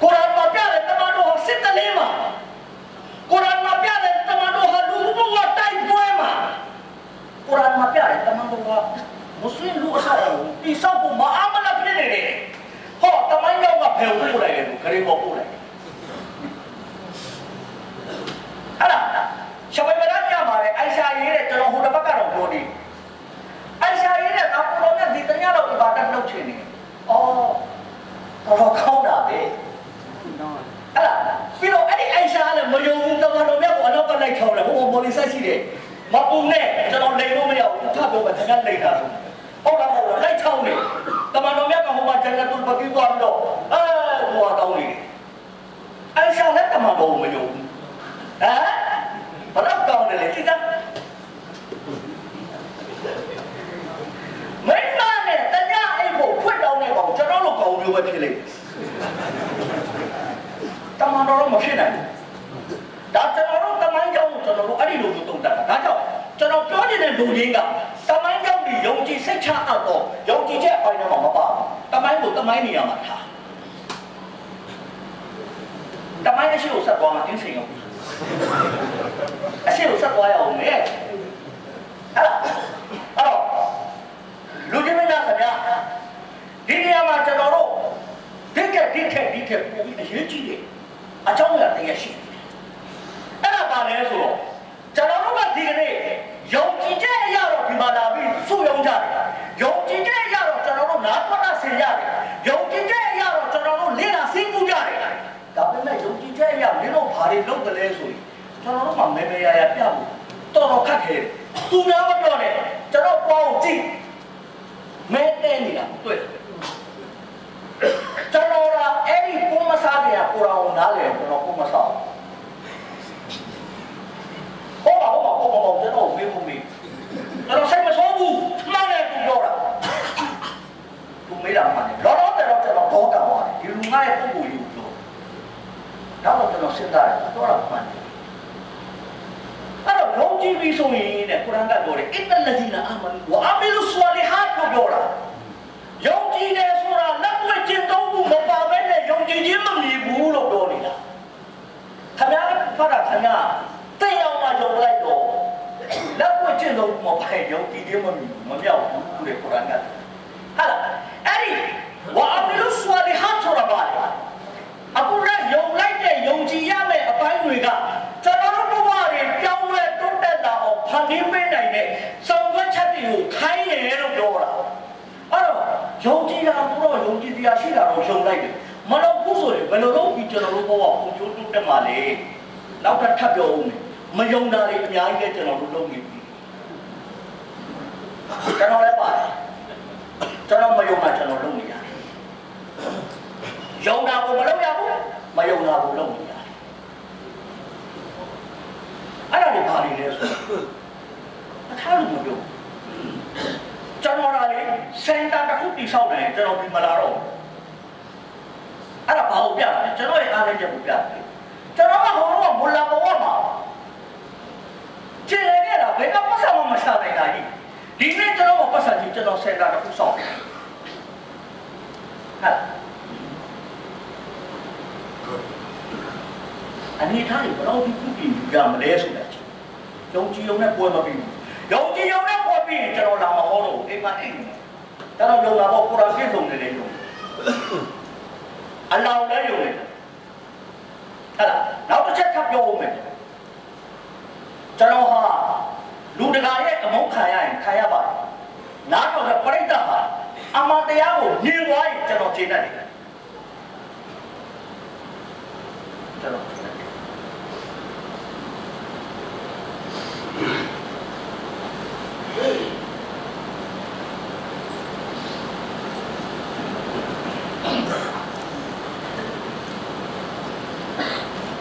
Speaker 1: ကုရ်အာန်မှာပြတယ်တမန်တော်ဟောစစ်တလေးမှာကုရ်အာန်မှာပြတယ်တမန်တော်ဟာလူမှုဘဝတိုက်ပွဲမှာကုရ်အာန်မှာပြတယ်တမန်တော်ကမွတ်စလင်လူအဆောက်အအုံတိဆောက်ဖို့မအားမလားဖြစ်နေတယ်ဟောတမန်တော်ကဖယ်ပို့လိုက်တယ်ခရီးပေါ်ပို့လိုက်အဲ့ဒါရှမေမရညမှာလေအိုင်ရှာရေးတဲ့ကျွန်တော်ဟိုတစ်ဘက်ကတော့ပြောနေအိုင်ရှာရေးတဲ့ကပူတော်မြတ်ဒီတညတော့ဒီဘာတက်နှုတ်ချင်နေအော်တော်ကောင်းတာပဲအဲ့ဒါပြီးတော့အဲ့ဒီအိုင်ရှာလည်းမယုံဘူးတမန်တော်မြတ်ကိုအနောက်ကလိုက် ခေါ်တယ်ဟိုမော်လီဆက်ရှိတယ်မပူနဲ့ကျွန်တော်လိန်လို့မရဘူးထပ်ပြောမယ်ခင်ဗျာလိန်တာဆိုဟုတ်လားဟုတ်လားလိုက်ချောင်းနေတမန်တော်မြတ်ကဟိုမှာဂျန်နတ်တုလ်ဘကီသွားပြီးတော့အဲဟိုဟာတောင်းနေတယ်အိုင်ရှာလည်းတမန်တော်ကိုမယုံဘူးဟမ်ဘလောက်ကောင်းတယ်လေတိကျမင်းမနဲ့တ냐အိတ်ဖို့ဖွင့်တောင်းနေကောင်ကျွန်တော်တို့ကောင်မျိုးပဲဖြစ်လိမ့်တမန်တော်တော့မဖြစ်နိုင်ဘူးဒါကျွန်တော်တို့တမိုင်းကြောင်းကိုကျွန်တော်တို့အဲ့ဒီလိုမျိုးတုံ့တက်တာဒါကြောင့်ကျွန်တော်ပြောနေတဲ့ လူရင်းကတမိုင်းကြောင်းပြီးယုံကြည်စိတ်ချအပ်တော့ယုံကြည်ချက်အပိုင်းတော့မပါဘူးတမိုင်းကိုတမိုင်းနေရာမှာထားတမိုင်းအရှိကိုဆက်သွားမှတင်းစင်ရောအရှိကိုဆက်သွားရအောင်လေအဲ့ဒါအဲ့တော့လူကြီးမင်းသားခင်ဗျာဒီနေရာမှာကျွန်တော်တို့ဒီကက်ဒီကက်ဒီကက်ပို့ပြီးအရေးကြီးတယ်အကြောင်းအရာတရရှိတယ်အဲ့ဒါပါလဲဆိုတော့ကျွန်တော်တို့က ယုံကြတယ်ယုံကြည်တဲ့အရာတော့ကျွန်တော်တို့နားထွက်တာဆင်ရတယ်ယုံကြည်တဲ့အရာတော့ကျွန်တော်တို့လေ့လာသိမှုကြတယ်ဒါပေမဲ့ယုံကြည်တဲ့အရာမင်းတို့ဘာတွေလုပ်တယ်လဲဆိုရင်ကျွန်တော်တို့မှမေမေရရပြဖို့တော်တော်ခက်ခဲတယ်သူများမပြောနဲ့ကျွန်တော်ပေါ့ကြည့်မဲတဲနေတာတွေ့ကျွန်တော်ကအဲ့ဒီပုံမစားတဲ့ကိုရောင်နားလေကျွန်တော်ပုံမစားဟု တ်ပါဟုတ်ပါဟုတ်ပါဟုတ်ကျွန်တော်မေးဖို့မေးကျွန်တော်စိတ်မဆိုးဘူးမှန်တယ်သူပြောတာသူမေးတာမှန်တယ်လောလောဆယ်တော့ကျွန်တော်ဘောကသွားတယ်ဒီလူငါရဲ့ပုံကိုယူလို့ဒါတော့ကျွန်တော်စဉ်းစားတယ်တော့တာမှန်တယ်အဲ့တော့လုံးကြည့်ပြီးဆိုရင်တဲ့ကုရ်အာန်ကပြောတယ်အစ်တလဒီနာအာမန်ဝအာမီလူဆွာလီဟတ်လို့ပြောတာယုံကြည်တယ်ဆိုတာလက်တွေ့ကျင့်သုံးမှုမပါဘဲနဲ့ယုံကြည်ခြင်းမမြည်ဘူးလို့ပြောနေတာခင်ဗျားဖတ်တာခင်ဗျားတဲ့အောင်မှယုံလိုက်တော့လက်တွေ့ကျ င့်သုံးမှုမပါယုံကြည်ခြင်းမမြည်မမြောက်ဘူးတဲ့ကုရ်အာန်ကဟာလားအဲ့ဒီဝအာမီလူဆွာလီဟတ်ဆိုတာပါလေအခုလည်းယုံလိုက်တဲ့ယုံကြည်ရမယ့်အပိုင်းတွေကကျွန်တော်တို့ဘဝတွေပြောင်းလဲတိုးတက်လာအောင်ဖန်တီးပေးနိုင်တဲ့ဆောင်ရွက်ချက်တွေကိုခိုင်းတယ်လို့ပြောတာအဲ့တော့ယုံကြည်တာကတော့ယုံကြည်တရားရှိတာတော့ယုံလိုက်တယ်မလို့ဘူးဆိုရင်ဘယ်လိုလုပ်ပြီးကျွန်တော်တို့ဘဝကိုကျိုးတိုးတက်မှာလဲနောက်ထပ်ထပ်ပြောဦးမယ်မယုံတာတွေအများကြီးလည်းကျွန်တော်တို့လုပ်နေပြီ ကျွန်တော်လည်းပါတယ်ကျွန်တော်မယုံတာကျွန်တော်လုပ်နေရတယ်ယုံတာကိုမလုပ်ရဘူးမယုံတာကိုလုပ်နေရတယ်အဲ့ဒါတွေဘာတွေလဲဆိုတော့အထားလို့မပြောကျွန်တော်ကလေစင်တာတစ်ခုတိဆောက်တယ်ကျွန်တော်ဒီမလာတော့အဲ့ဒါဘာလို့ပြလဲကျွန်တော်ရဲ့အားလည်းချက်ကိုပြတယ်ကျွန်တော်ကဟိုတော့မလာဘဝမှာကျင်ခဲ့တာဘယ်ကပတ်စံမှမရှာနိုင်တာကြီး ဒီနေ့ကျွန်တော်ကပတ်စံကြီးကျွန်တော်စင်တာတစ်ခုဆောက်တယ်ဟာအနေထားတွေဘယ်တော့ဒီခုပြင်ကြမလဲဆိုတာချင်းယုံကြည်ုံနဲ့ပွဲမပြီးဘူးယုံကြည်ုံနဲ့ပွဲပြီးရင်ကျွန်တော်လာမဟောတော့အိမ်မှာအိမ်နေကျွန်တော်ယုံလာတော့ကုရ်အာန်ပြည့်စုံနေတယ်ယုံအလောင်းလည်းယုံနေတယ်ဟဲ့လားနောက်တစ်ချက်ထပ်ပြောဦးမယ်ကျွန်တော်ဟာ လူတကာရဲ့အမုန်းခံရရင်ခံရပါတယ်နားတော်တဲ့ပြိတ္တဟာအမှန်တရားကိုမြင်သွားရင်ကျွန်တော်ကျေနပ်တယ်ကျွန်တော်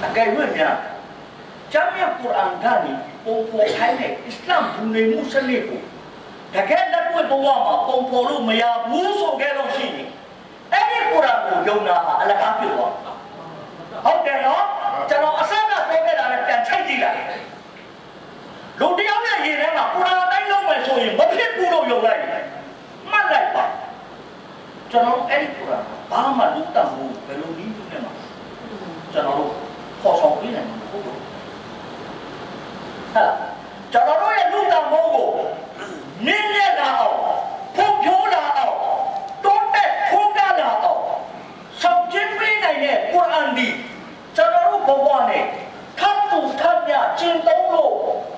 Speaker 1: အကယ်၍များ ကျမ်းမြတ်ကုရ်အာန်ကနေပုံပေါ်ခိုင်းတဲ့အစ္စလာမ်ဘူနေမှုစနစ်ကိုတကယ်လက်တွေ့ဘဝမှာပုံပေါ်လို့မရဘူးဆိုခဲ့လို့ရှိရင်အဲ့ဒီကုရ်အာန်ကိုယုံတာဟာအလကားဖြစ်သွားဟုတ်တယ်နော်ကျွန်တော်အဆက်ကပြောခဲ့တာနဲ့ပြန်ချိတ်ကြည့်လိုက်လူတယောက်ရဲ့ရင်ထဲမှာကုရ်အာန်တိုင်းလုံးမယ်ဆိုရင်မဖြစ်ဘူးလို့ယုံလိုက်မှတ်လိုက်ပါကျွန်တော်အဲ့ဒီကုရ်အာန်ဘာမှလူတတ်ဘူးဘယ်လိုနည်းနဲ့မှကျွန်တော်တို့ပေါ်ဆောင်ပြနိုင်မှာမဟုတ်ဘူးဟာ ကျွန်တော်တို့ရဲ့လူတံမိုးကိုနင်းရလာအောင်ဖုန်ဖြိုးလာအောင်တိုးတက်ဖိုးကားလာအောင်ဆောင်ကျင်းပေးနိုင်တဲ့ကုရ်အာန်ဒီကျွန်တော်တို့ဘဝနဲ့ထပ်တူထပ်မြကျင့်သုံးလို့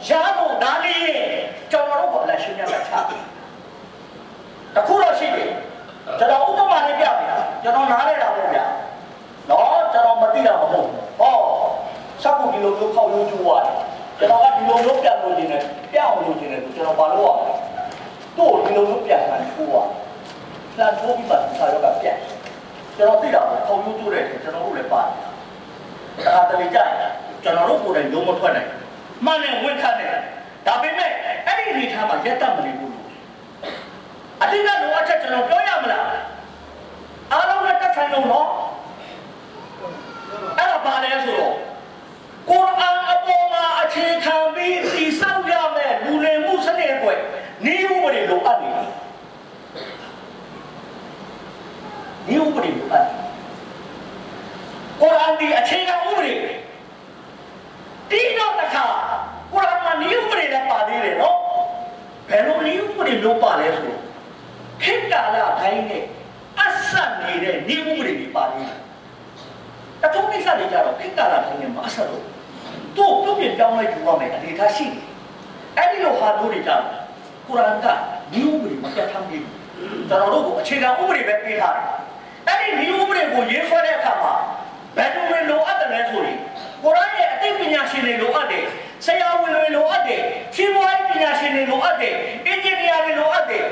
Speaker 1: ရလို့ဒါလေးရဲ့ကျွန်တော်တို့ဘဝလက်ရှိမြတ်ချတခုတော့ရှိတယ်ကျွန်တော်ဥပမာလေးပြပြကျွန်တော်နားလဲတာပေါ့ဗျာနော်ကျွန်တော်မသိတာမဟုတ်ဘူးဟောစက်ကူဒီလိုမျိုးခောက်ရိုးကျိုးရတယ် ကျွန်တော်ကဒီလိုမျိုးပြန်လို့နေတယ်ပြအောင်လို့နေတယ်ကျွန်တော်ဘာလို့ရလဲတို့ဒီလိုမျိုးပြန်ခံထိုးရလန်ထိုးပြီးမှဆာရောကပြန်ကျွန်တော်သိတာပေါ့ခောက်ရိုးကျိုးတယ်ကျွန်တော်တို့လည်းပါတယ်ဒါတလေကြရင်ကျွန်တော်တို့ကိုယ်တိုင်လုံးမထွက်နိုင်မှန်တယ်ဝင်ခတ်တယ်ဒါပေမဲ့အဲ့ဒီအနေထားမှာရက်တမနေဘူးလို့အတိတ်ကလိုအပ်ချက်ကျွန်တော်ပြောရမလားအားလုံးနဲ့တက်ဆိုင်လို့နော်အဲ့ဒါပါလဲဆိုတော့ကုရ်အာန် အပေါ်မှာအခြေခံပြီးတည်ဆောက်ရမယ်လူလင်မှုစနစ်အကွယ်ဤဥပဒေလိုအပ်နေတယ်ဤဥပဒေလိုအပ်နေကုရ်အာန်ဒီအခြေခံဥပဒေဒီတော့တစ်ခါကုရ်အာန်မှာဤဥပဒေလည်းပါသေးတယ်နော်ဘယ်လိုဤဥပဒေလိုပါလဲဆိုတော့ခေတ္တလာတိုင်းနဲ့အဆက်နေတဲ့ဤဥပဒေတွေပါသေးတယ်အထုံးကိစ္စတွေကြတော့ခေတ္တလာတိုင်းနဲ့မအဆက်လို့ တို့ပြုတ်ပြပြောင်းလဲယူရမယ်အနေထားရှိတယ်အဲ့ဒီလိုဟာတို့တွေကြတော့ကုရ်အာန်ကဒီဥပဒေမပြတ်ထမ်းဘူးကျွန်တော်တို့ကအခြေခံဥပဒေပဲပေးထားတယ်အဲ့ဒီဒီဥပဒေကိုရေးဆွဲတဲ့အခါမှာဘယ်သူတွေလိုအပ်တယ်လဲဆိုရင်ကိုရရဲ့အသိပညာရှင်တွေလိုအပ်တယ်ဆရာဝန်တွေလိုအပ်တယ်စီးပွားရေးပညာရှင်တွေလိုအပ်တယ်အင်ဂျင်နီယာတွေလိုအပ်တယ်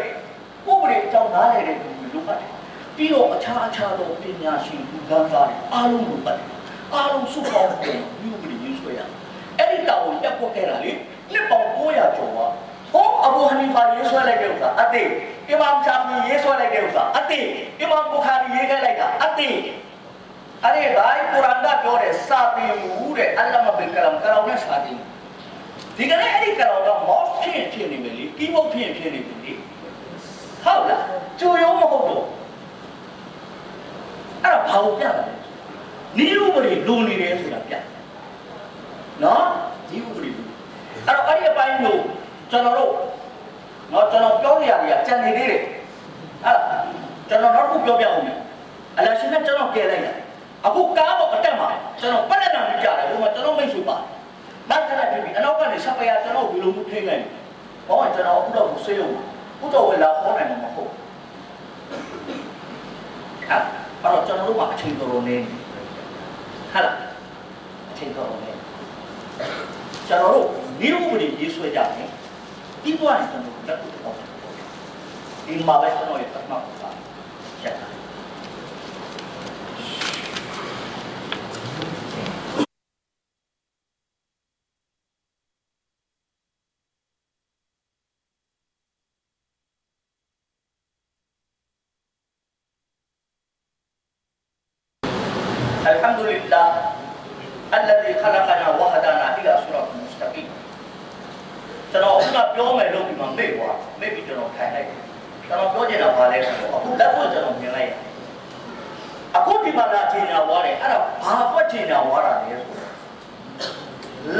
Speaker 1: ဥပဒေအကြောင်းနားလည်တဲ့သူတွေလိုအပ်တယ်ပြီးတော့အခြားအခြားသောပညာရှင်လူကန်းစားတွေအားလုံးလိုအပ်တယ်အားလုံးစုပေါင်းပြီးဒီဥပဒေရေးဆွဲရ အဲ့ဒီတောင်တက်ဖို့ခဲ့တာလေနှစ်ပေါင်း900ကျော်ပါဟောအဘူဟနီဖာရေးဆွဲလိုက်တဲ့ဥစ္စာအတိအီမမ်ရှာဖီရေးဆွဲလိုက်တဲ့ဥစ္စာအတိအီမမ်ဘူခါရီရေးခဲ့လိုက်တာအတိအဲ့ဒီဒါကုရ်အာန်ကပြောတယ်စာပေမူတဲ့အလ္လာမဘီကလမ်ကလောင်နဲ့စာတင်ဒီကနေ့အဲ့ဒီကလောင်ကမော့ဖြစ်ဖြစ်နေမယ်လေကီးဘုတ်ဖြစ်ဖြစ်နေပြီလေဟုတ်လားကြိုရုံးမဟုတ်တော့အဲ့ဒါဘာကိုပြတာလဲနီးဥပဒေလိုနေတယ်ဆိုတာပြ နော်နီးဥပဒေလိုအဲ့တော့အဲ့ဒီအပိုင်းကိုကျွန်တော်တို့နော်ကျွန်တော်ပြောရရကြံနေသေးတယ်အဲ့ကျွန်တော်နောက်တစ်ခုပြောပြအောင်မယ်အလရှင်ကကျွန်တော်ကဲလိုက်တာအခုကားပေါ်အတက်မှာကျွန်တော်ပတ်လက်နာမကြတယ်ဟိုမှာကျွန်တော်မိတ်ဆွေပါမတ်တက်ပြီအနောက်ကနေဆက်ပရကျွန်တော်ဒီလိုမျိုးထိနေတယ်ဘောကကျွန်တော်အခုတော့ဆေးရုံအခုတော့ဝယ်လာခေါ်နိုင်မှာမဟုတ်အဲ့တော့ကျွန်တော်တို့ကအချိန်တော်တော်နေဟာလားအချိန်တော်တော်နေ ကျွန်တော်တို့ဒီဥပဒေရေးဆွဲကြတယ်ဒီဘဝနဲ့ကျွန်တော်လက်ကိုတော့ဒီမှာပဲကျွန်တော်ရဲ့ပထမပါချက်တာ အခုကပြောမယ်လို့ဒီမှာမေ့သွားမေ့ပြီးကျွန်တော်ထိုင်လိုက်တယ်ကျွန်တော်ပြောချင်တာပါလဲဆိုတော့အခုလက်ဖို့ကျွန်တော်မြင်လိုက်ရတယ်အခုဒီမှာလာချိန်ညာသွားတယ်အဲ့ဒါဘာကွက်ချိန်ညာသွားတာလဲဆိုတော့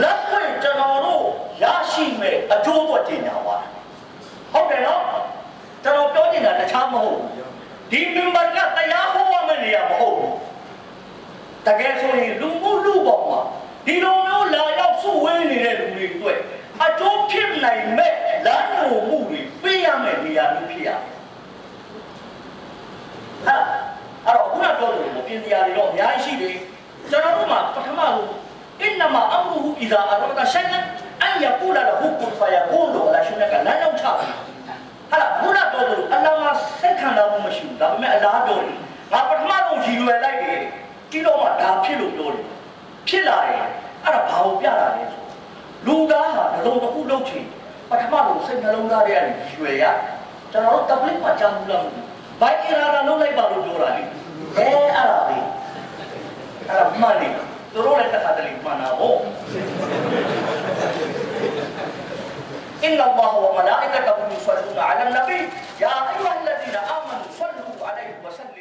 Speaker 1: လက်ဖို့ကျွန်တော်တို့ရရှိမဲ့အကျိုးကွက်ချိန်ညာသွားတာဟုတ်တယ်နော်ကျွန်တော်ပြောချင်တာတခြားမဟုတ်ဘူးဒီမင်ဘာကတရားဟောရမယ့်နေရာမဟုတ်ဘူးတကယ်ဆိုရင်လူမှုလူပေါ်မှာဒီလိုမျိုးလာရောက်စုဝေးနေတဲ့လူတွေအတွက်အကျိုးဖြစ်နိုင်မဲ့ လမ်းညွှန်မှုတွေပေးရမယ့်နေရာမျိုးဖြစ်ရမယ်။ဟာအဲ့တော့ခုနပြောလို့ပြင်စရာတွေတော့အများကြီးရှိတယ်။ကျွန်တော်တို့မှာပထမဆုံးအင်နမအမ်ရုဟူအီဇာအရဒရှိုင်အန်အန်ယကူလာလဟူကွန်ဖယာကွန်လို့လာရှင်ကလမ်းရောက်ချတယ်။ဟာခုနပြောလို့အလ္လာဟ်မှာစိတ်ခံစားမှုမရှိဘူး။ဒါပေမဲ့အလ္လာဟ်ပြောတယ်။ငါပထမဆုံးရည်ရွယ်လိုက်တယ်။ဒီတော့မှဒါဖြစ်လို့ပြောတယ်။ဖြစ်လာတယ်။အဲ့ဒါဘာကိုပြတာလဲဆိုလူသားဟာနှလုံးတစ်ခုလုံးချင် ပထမဆုံးစိတ်နှလုံးသားတွေကနေရွှေရကျွန်တော်တို့ public မှာကြားဘူးလားမသိဘူးဘိုက်အရာတာလုံးလိုက်ပါလို့ပြောတာလေအဲအဲ့ဒါပဲအဲ့ဒါမှန်တယ်သူတို့လည်းတစ်ခါတလေမှန်တာဟုတ်အင်လာလာဟ်ဝမလာအိကတ်ဟူယဆလ္လူနာအလန်နဘီယာအယူဟ်လဒီနာအာမန်ဆလ္လူအလိုင်ဟ်ဝဆလ္လ